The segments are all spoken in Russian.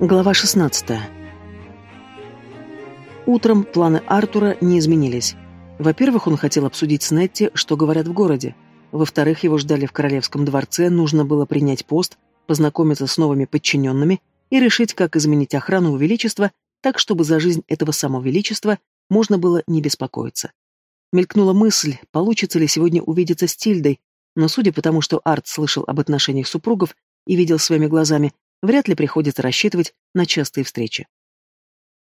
Глава 16. Утром планы Артура не изменились. Во-первых, он хотел обсудить с Нетти, что говорят в городе. Во-вторых, его ждали в королевском дворце, нужно было принять пост, познакомиться с новыми подчиненными и решить, как изменить охрану у Величества, так, чтобы за жизнь этого самого Величества можно было не беспокоиться. Мелькнула мысль, получится ли сегодня увидеться с Тильдой, но судя по тому, что Арт слышал об отношениях супругов и видел своими глазами, вряд ли приходится рассчитывать на частые встречи.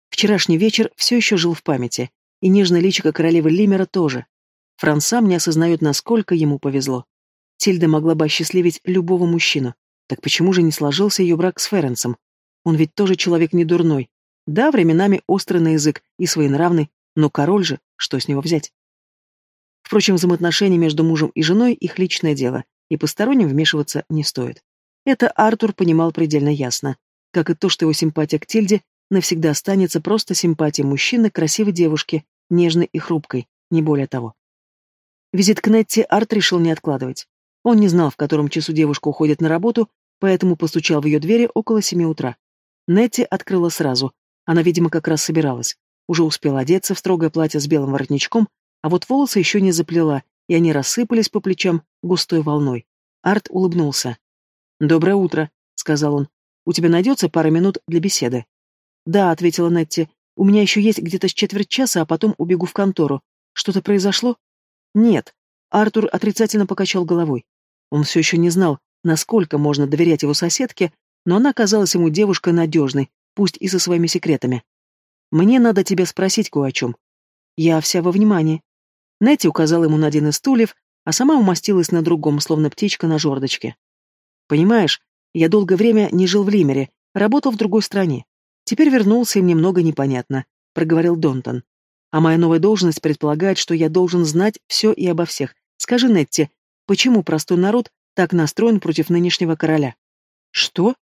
Вчерашний вечер все еще жил в памяти, и нежное личико королевы Лимера тоже. Франц сам не осознает, насколько ему повезло. Тильда могла бы осчастливить любого мужчину. Так почему же не сложился ее брак с Ференсом? Он ведь тоже человек не дурной. Да, временами острый на язык и своенравный, но король же, что с него взять? Впрочем, взаимоотношения между мужем и женой – их личное дело, и посторонним вмешиваться не стоит. Это Артур понимал предельно ясно. Как и то, что его симпатия к Тильде навсегда останется просто симпатией мужчины к красивой девушке, нежной и хрупкой, не более того. Визит к Нетти Арт решил не откладывать. Он не знал, в котором часу девушка уходит на работу, поэтому постучал в ее двери около семи утра. Нетти открыла сразу. Она, видимо, как раз собиралась. Уже успела одеться в строгое платье с белым воротничком, а вот волосы еще не заплела, и они рассыпались по плечам густой волной. Арт улыбнулся. «Доброе утро», — сказал он. «У тебя найдется пара минут для беседы?» «Да», — ответила Нетти. «У меня еще есть где-то с четверть часа, а потом убегу в контору. Что-то произошло?» «Нет». Артур отрицательно покачал головой. Он все еще не знал, насколько можно доверять его соседке, но она казалась ему девушкой надежной, пусть и со своими секретами. «Мне надо тебя спросить кое о чем». «Я вся во внимании». Нетти указала ему на один из стульев, а сама умостилась на другом, словно птичка на жердочке. Понимаешь, я долгое время не жил в Лимере, работал в другой стране. Теперь вернулся, и мне много непонятно, — проговорил Донтон. А моя новая должность предполагает, что я должен знать все и обо всех. Скажи, Нетти, почему простой народ так настроен против нынешнего короля? Что?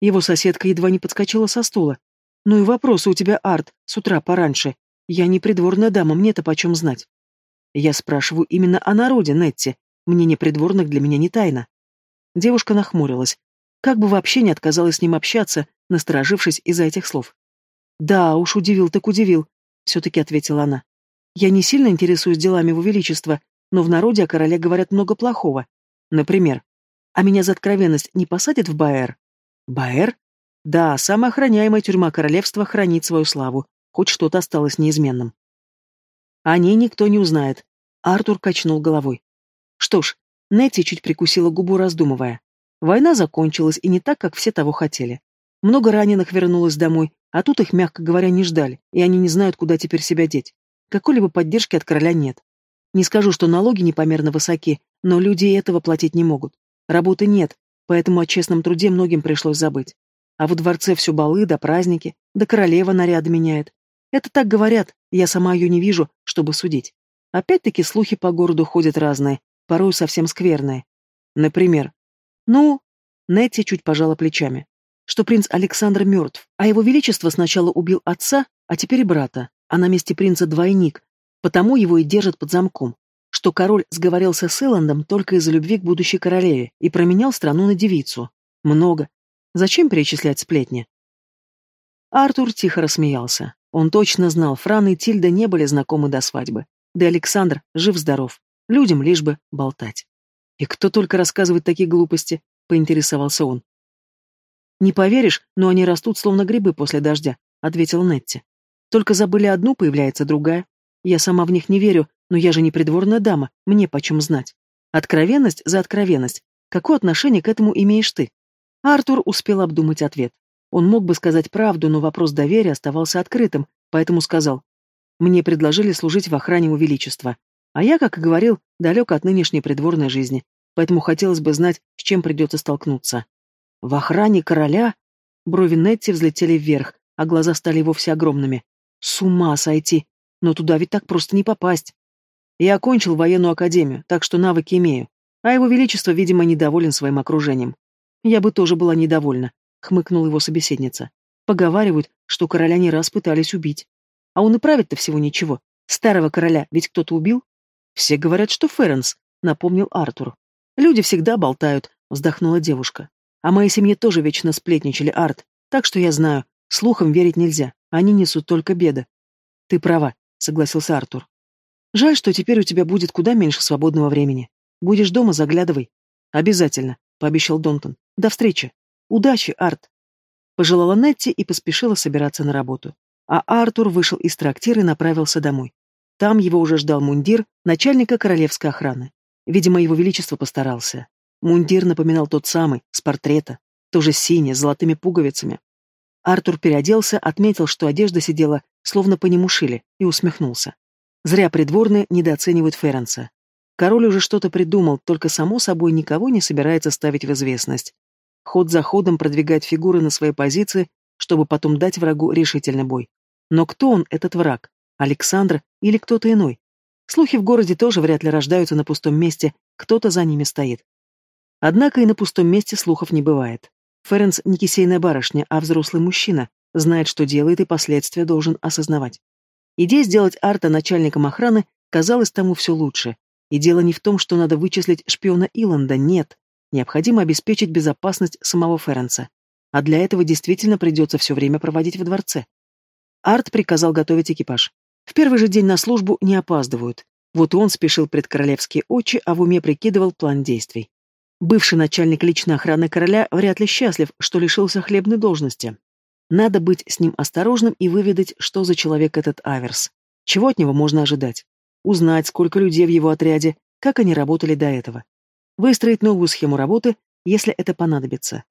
Его соседка едва не подскочила со стула. Ну и вопросы у тебя, Арт, с утра пораньше. Я не придворная дама, мне-то почем знать? Я спрашиваю именно о народе, Нетти. Мнение придворных для меня не тайна. Девушка нахмурилась. Как бы вообще не отказалась с ним общаться, насторожившись из-за этих слов. «Да, уж удивил так удивил», — все-таки ответила она. «Я не сильно интересуюсь делами его величества, но в народе о короле говорят много плохого. Например, а меня за откровенность не посадят в Баэр?» «Баэр?» «Да, самая охраняемая тюрьма королевства хранит свою славу, хоть что-то осталось неизменным». «О ней никто не узнает», — Артур качнул головой. «Что ж, Нетти чуть прикусила губу, раздумывая. Война закончилась, и не так, как все того хотели. Много раненых вернулось домой, а тут их, мягко говоря, не ждали, и они не знают, куда теперь себя деть. Какой-либо поддержки от короля нет. Не скажу, что налоги непомерно высоки, но люди и этого платить не могут. Работы нет, поэтому о честном труде многим пришлось забыть. А в дворце все балы да праздники, да королева наряды меняет. Это так говорят, я сама ее не вижу, чтобы судить. Опять-таки слухи по городу ходят разные, порой совсем скверные. Например, ну, Нетти чуть пожала плечами, что принц Александр мертв, а его величество сначала убил отца, а теперь брата, а на месте принца двойник, потому его и держат под замком, что король сговорился с Элландом только из-за любви к будущей королеве и променял страну на девицу. Много. Зачем перечислять сплетни? Артур тихо рассмеялся. Он точно знал, Фран и Тильда не были знакомы до свадьбы. Да Александр жив-здоров. Людям лишь бы болтать. И кто только рассказывает такие глупости, поинтересовался он. Не поверишь, но они растут словно грибы после дождя, ответила Нетти. Только забыли одну, появляется другая. Я сама в них не верю, но я же не придворная дама, мне почем знать. Откровенность за откровенность. Какое отношение к этому имеешь ты? Артур успел обдумать ответ. Он мог бы сказать правду, но вопрос доверия оставался открытым, поэтому сказал. Мне предложили служить в охране у Величества. А я, как и говорил, далек от нынешней придворной жизни, поэтому хотелось бы знать, с чем придется столкнуться. В охране короля? Брови Нетти взлетели вверх, а глаза стали вовсе огромными. С ума сойти! Но туда ведь так просто не попасть. Я окончил военную академию, так что навыки имею. А его величество, видимо, недоволен своим окружением. Я бы тоже была недовольна, хмыкнула его собеседница. Поговаривают, что короля не раз пытались убить. А он и правит-то всего ничего. Старого короля ведь кто-то убил? «Все говорят, что Ференс», — напомнил Артур. «Люди всегда болтают», — вздохнула девушка. «О моей семье тоже вечно сплетничали, Арт. Так что я знаю, слухам верить нельзя, они несут только беды. Ты права, согласился Артур. Жаль, что теперь у тебя будет куда меньше свободного времени. Будешь дома, заглядывай. Обязательно, пообещал Донтон. До встречи. Удачи, Арт. Пожелала Нетти и поспешила собираться на работу. А Артур вышел из трактира и направился домой. Там его уже ждал мундир начальника королевской охраны. Видимо, его величество постарался. Мундир напоминал тот самый, с портрета, тоже синий, с золотыми пуговицами. Артур переоделся, отметил, что одежда сидела, словно по нему шили, и усмехнулся. Зря придворные недооценивают Ференса. Король уже что-то придумал, только само собой никого не собирается ставить в известность. Ход за ходом продвигает фигуры на своей позиции, чтобы потом дать врагу решительный бой. Но кто он, этот враг? Александр или кто-то иной? Слухи в городе тоже вряд ли рождаются на пустом месте, кто-то за ними стоит. Однако и на пустом месте слухов не бывает. Ференс не кисейная барышня, а взрослый мужчина, знает, что делает и последствия должен осознавать. Идея сделать Арта начальником охраны казалась тому все лучше. И дело не в том, что надо вычислить шпиона Иланда, нет. Необходимо обеспечить безопасность самого Ференса. А для этого действительно придется все время проводить во дворце. Арт приказал готовить экипаж. В первый же день на службу не опаздывают. Вот он спешил пред королевские очи, а в уме прикидывал план действий. Бывший начальник личной охраны короля вряд ли счастлив, что лишился хлебной должности. Надо быть с ним осторожным и выведать, что за человек этот Аверс. Чего от него можно ожидать? Узнать, сколько людей в его отряде, как они работали до этого. Выстроить новую схему работы, если это понадобится.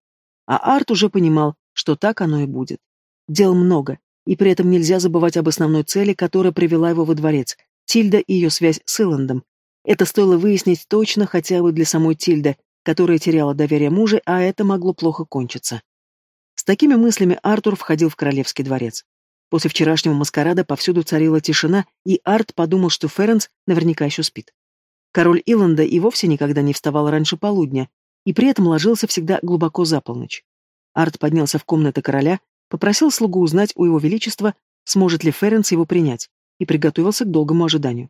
А Арт уже понимал, что так оно и будет. Дел много, и при этом нельзя забывать об основной цели, которая привела его во дворец — Тильда и ее связь с Иландом. Это стоило выяснить точно хотя бы для самой Тильды, которая теряла доверие мужа, а это могло плохо кончиться. С такими мыслями Артур входил в королевский дворец. После вчерашнего маскарада повсюду царила тишина, и Арт подумал, что Ференс наверняка еще спит. Король Иланда и вовсе никогда не вставал раньше полудня, и при этом ложился всегда глубоко за полночь. Арт поднялся в комнаты короля, попросил слугу узнать у его величества, сможет ли Ференс его принять, и приготовился к долгому ожиданию.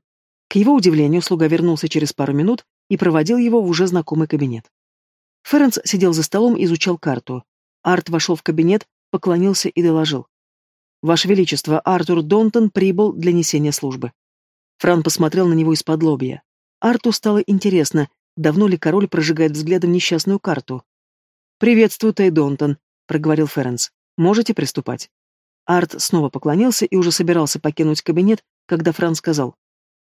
К его удивлению, слуга вернулся через пару минут и проводил его в уже знакомый кабинет. Ференс сидел за столом и изучал карту. Арт вошел в кабинет, поклонился и доложил. «Ваше Величество, Артур Донтон прибыл для несения службы». Фран посмотрел на него из-под лобья. Арту стало интересно, давно ли король прожигает взглядом несчастную карту. «Приветствую, Тэй Донтон», — проговорил Ференс. «Можете приступать». Арт снова поклонился и уже собирался покинуть кабинет, когда Фран сказал.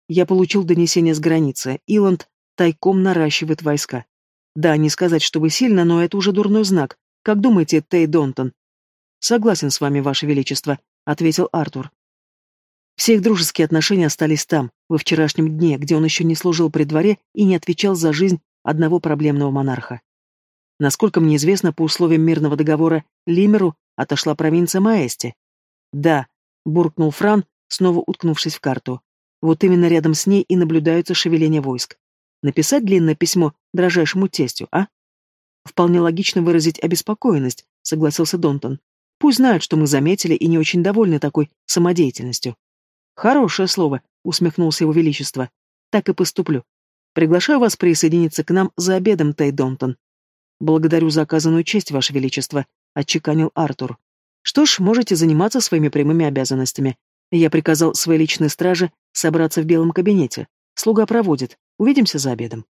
«Я получил донесение с границы. Иланд тайком наращивает войска. Да, не сказать, чтобы сильно, но это уже дурной знак. Как думаете, Тей Донтон? Согласен с вами, Ваше Величество, ответил Артур. Все их дружеские отношения остались там, во вчерашнем дне, где он еще не служил при дворе и не отвечал за жизнь одного проблемного монарха. Насколько мне известно, по условиям мирного договора Лимеру отошла провинция Маэсти. Да, буркнул Фран, снова уткнувшись в карту. Вот именно рядом с ней и наблюдаются шевеления войск. Написать длинное письмо дрожайшему тестю, а? Вполне логично выразить обеспокоенность, согласился Донтон. Пусть знают, что мы заметили и не очень довольны такой самодеятельностью. Хорошее слово, усмехнулся его величество. Так и поступлю. Приглашаю вас присоединиться к нам за обедом, Тей Донтон. Благодарю за оказанную честь, ваше величество, отчеканил Артур. Что ж, можете заниматься своими прямыми обязанностями. Я приказал своей личной страже собраться в белом кабинете. Слуга проводит. Увидимся за обедом.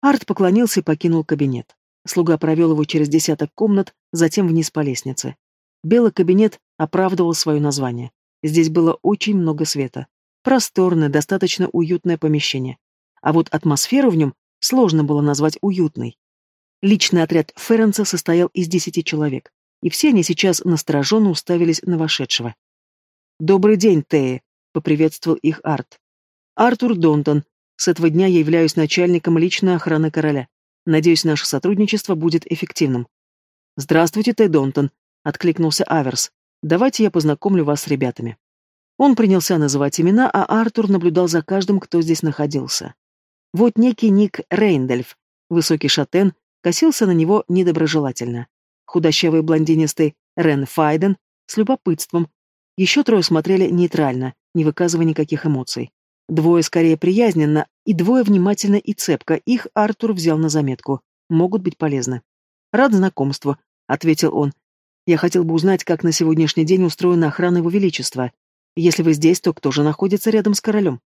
Арт поклонился и покинул кабинет. Слуга провел его через десяток комнат, затем вниз по лестнице. Белый кабинет оправдывал свое название. Здесь было очень много света. Просторное, достаточно уютное помещение. А вот атмосферу в нем сложно было назвать уютной. Личный отряд Ференца состоял из десяти человек, и все они сейчас настороженно уставились на вошедшего. «Добрый день, Тея», — поприветствовал их Арт. «Артур Донтон. С этого дня я являюсь начальником личной охраны короля. Надеюсь, наше сотрудничество будет эффективным. Здравствуйте, Тэй Донтон, откликнулся Аверс. Давайте я познакомлю вас с ребятами. Он принялся называть имена, а Артур наблюдал за каждым, кто здесь находился. Вот некий Ник Рейндельф, высокий шатен, косился на него недоброжелательно. Худощавый блондинистый Рен Файден с любопытством. Еще трое смотрели нейтрально, не выказывая никаких эмоций. Двое скорее приязненно, и двое внимательно и цепко. Их Артур взял на заметку. Могут быть полезны. «Рад знакомству», — ответил он. Я хотел бы узнать, как на сегодняшний день устроена охрана Его Величества. Если вы здесь, то кто же находится рядом с королем?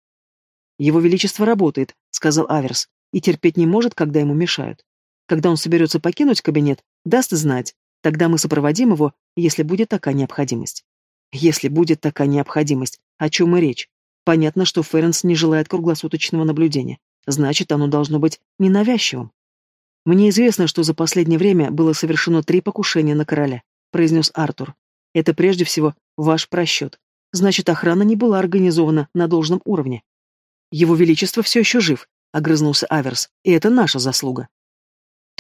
Его Величество работает, сказал Аверс, и терпеть не может, когда ему мешают. Когда он соберется покинуть кабинет, даст знать. Тогда мы сопроводим его, если будет такая необходимость. Если будет такая необходимость, о чем и речь. Понятно, что Ференс не желает круглосуточного наблюдения. Значит, оно должно быть ненавязчивым. Мне известно, что за последнее время было совершено три покушения на короля произнес Артур. Это прежде всего ваш просчет. Значит, охрана не была организована на должном уровне. Его Величество все еще жив, огрызнулся Аверс, и это наша заслуга.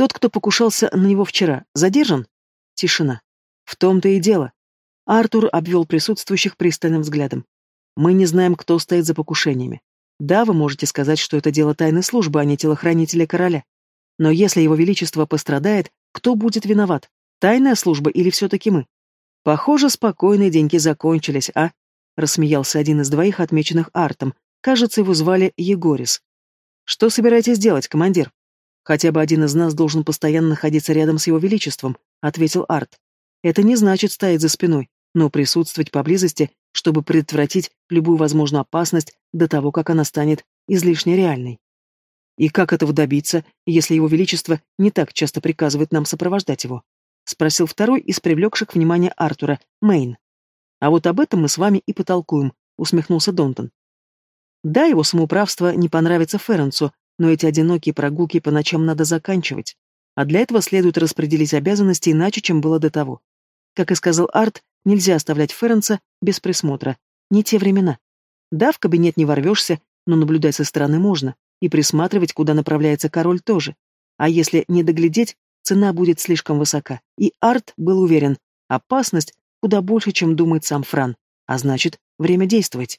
Тот, кто покушался на него вчера, задержан? Тишина. В том-то и дело. Артур обвел присутствующих пристальным взглядом. Мы не знаем, кто стоит за покушениями. Да, вы можете сказать, что это дело тайной службы, а не телохранителя короля. Но если его величество пострадает, кто будет виноват? Тайная служба или все-таки мы? Похоже, спокойные деньги закончились, а? Рассмеялся один из двоих, отмеченных Артом. Кажется, его звали Егорис. Что собираетесь делать, командир? Хотя бы один из нас должен постоянно находиться рядом с его величеством, ответил Арт. Это не значит стоять за спиной, но присутствовать поблизости, чтобы предотвратить любую возможную опасность до того, как она станет излишне реальной. И как этого добиться, если его величество не так часто приказывает нам сопровождать его? спросил второй из привлекших внимание Артура, Мэйн. А вот об этом мы с вами и потолкуем, усмехнулся Донтон. Да, его самоуправство не понравится Ференцу, но эти одинокие прогулки по ночам надо заканчивать. А для этого следует распределить обязанности иначе, чем было до того. Как и сказал Арт, нельзя оставлять Ференца без присмотра. Не те времена. Да, в кабинет не ворвешься, но наблюдать со стороны можно, и присматривать, куда направляется король, тоже. А если не доглядеть, цена будет слишком высока, и Арт был уверен, опасность куда больше, чем думает сам Фран, а значит, время действовать.